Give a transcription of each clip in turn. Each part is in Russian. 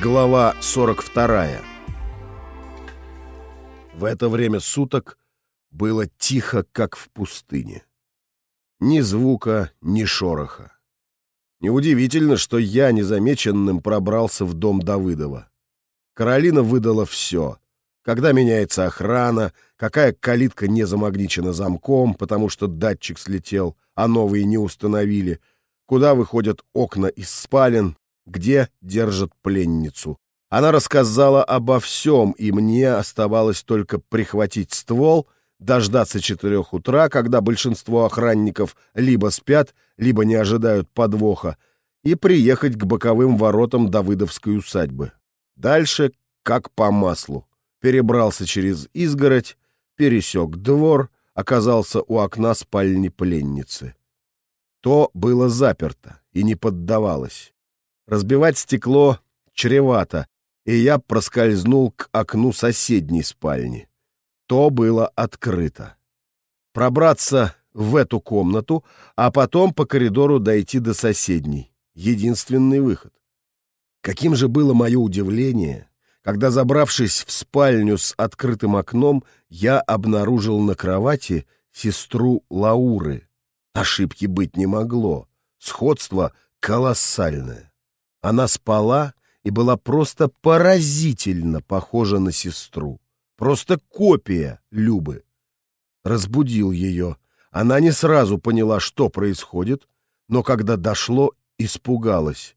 Глава 42 В это время суток было тихо, как в пустыне. Ни звука, ни шороха. Неудивительно, что я незамеченным пробрался в дом Давыдова. Каролина выдала все. Когда меняется охрана, какая калитка не замагничена замком, потому что датчик слетел, а новые не установили, куда выходят окна из спален, где держат пленницу. Она рассказала обо всем, и мне оставалось только прихватить ствол, дождаться четырех утра, когда большинство охранников либо спят, либо не ожидают подвоха, и приехать к боковым воротам Давыдовской усадьбы. Дальше как по маслу. Перебрался через изгородь, пересек двор, оказался у окна спальни пленницы. То было заперто и не поддавалось. Разбивать стекло чревато, и я проскользнул к окну соседней спальни. То было открыто. Пробраться в эту комнату, а потом по коридору дойти до соседней. Единственный выход. Каким же было мое удивление, когда, забравшись в спальню с открытым окном, я обнаружил на кровати сестру Лауры. Ошибки быть не могло. Сходство колоссальное. Она спала и была просто поразительно похожа на сестру. Просто копия Любы. Разбудил ее. Она не сразу поняла, что происходит, но когда дошло, испугалась.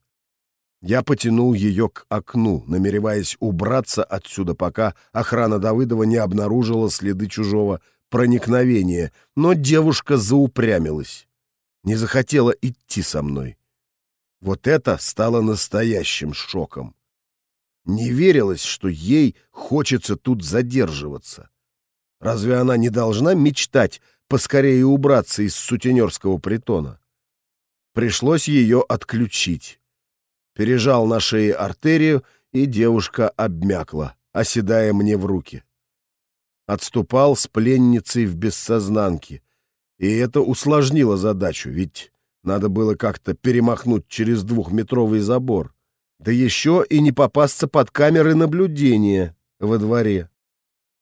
Я потянул ее к окну, намереваясь убраться отсюда, пока охрана Давыдова не обнаружила следы чужого проникновения, но девушка заупрямилась. Не захотела идти со мной. Вот это стало настоящим шоком. Не верилось, что ей хочется тут задерживаться. Разве она не должна мечтать поскорее убраться из сутенерского притона? Пришлось ее отключить. Пережал на шее артерию, и девушка обмякла, оседая мне в руки. Отступал с пленницей в бессознанке, и это усложнило задачу, ведь надо было как-то перемахнуть через двухметровый забор. Да еще и не попасться под камеры наблюдения во дворе.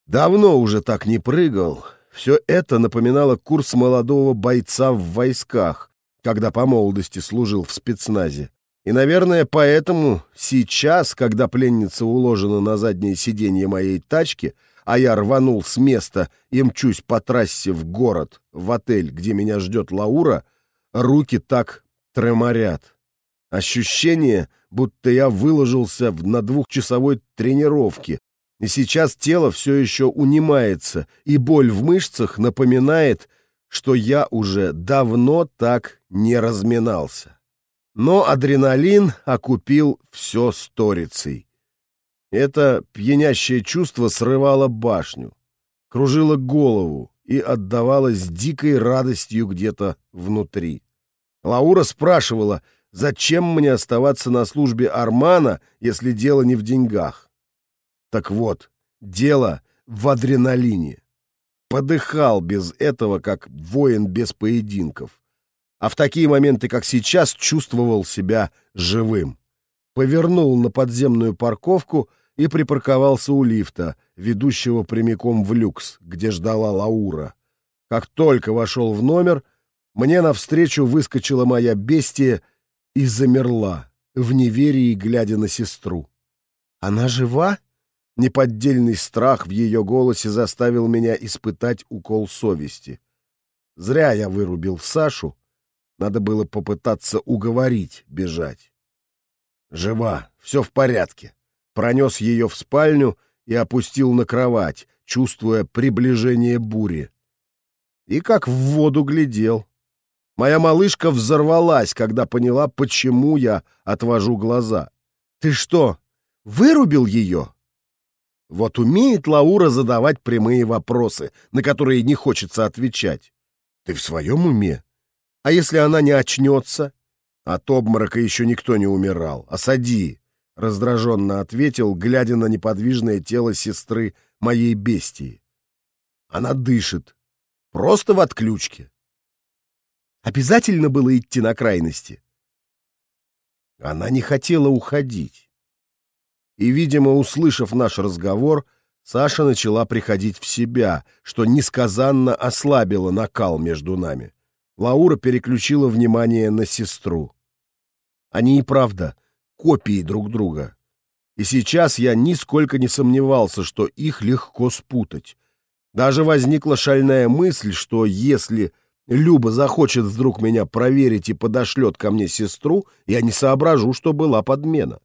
Давно уже так не прыгал. Все это напоминало курс молодого бойца в войсках, когда по молодости служил в спецназе. И, наверное, поэтому сейчас, когда пленница уложена на заднее сиденье моей тачки, а я рванул с места и мчусь по трассе в город, в отель, где меня ждет Лаура — руки так треморят. Ощущение, будто я выложился на двухчасовой тренировке, и сейчас тело все еще унимается, и боль в мышцах напоминает, что я уже давно так не разминался. Но адреналин окупил все сторицей. Это пьянящее чувство срывало башню, кружило голову, и отдавалась дикой радостью где-то внутри. Лаура спрашивала, зачем мне оставаться на службе Армана, если дело не в деньгах. Так вот, дело в адреналине. Подыхал без этого, как воин без поединков. А в такие моменты, как сейчас, чувствовал себя живым. Повернул на подземную парковку и припарковался у лифта, ведущего прямиком в люкс, где ждала Лаура. Как только вошел в номер, мне навстречу выскочила моя бестия и замерла, в неверии глядя на сестру. «Она жива?» Неподдельный страх в ее голосе заставил меня испытать укол совести. Зря я вырубил Сашу. Надо было попытаться уговорить бежать. «Жива, все в порядке», пронес ее в спальню и опустил на кровать, чувствуя приближение бури. И как в воду глядел. Моя малышка взорвалась, когда поняла, почему я отвожу глаза. «Ты что, вырубил ее?» Вот умеет Лаура задавать прямые вопросы, на которые не хочется отвечать. «Ты в своем уме? А если она не очнется?» От обморока еще никто не умирал. Осади раздраженно ответил, глядя на неподвижное тело сестры моей бестии. Она дышит. Просто в отключке. Обязательно было идти на крайности. Она не хотела уходить. и, видимо, услышав наш разговор, Саша начала приходить в себя, что несказанно ослабило накал между нами. Лаура переключила внимание на сестру. Они и правда копии друг друга. И сейчас я нисколько не сомневался, что их легко спутать. Даже возникла шальная мысль, что если Люба захочет вдруг меня проверить и подошлет ко мне сестру, я не соображу, что была подмена.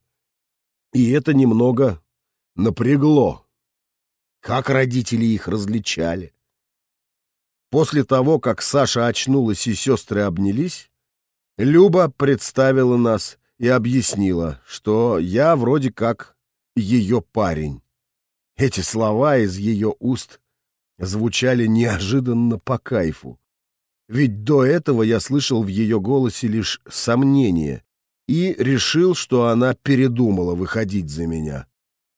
И это немного напрягло. Как родители их различали. После того, как Саша очнулась и сестры обнялись, Люба представила нас и объяснила, что я вроде как ее парень. Эти слова из ее уст звучали неожиданно по кайфу. Ведь до этого я слышал в ее голосе лишь сомнение и решил, что она передумала выходить за меня.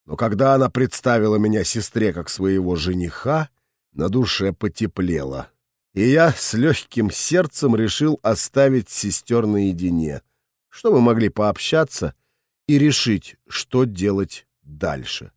Но когда она представила меня сестре как своего жениха, на душе потеплело. И я с легким сердцем решил оставить сестер наедине, чтобы могли пообщаться и решить, что делать дальше.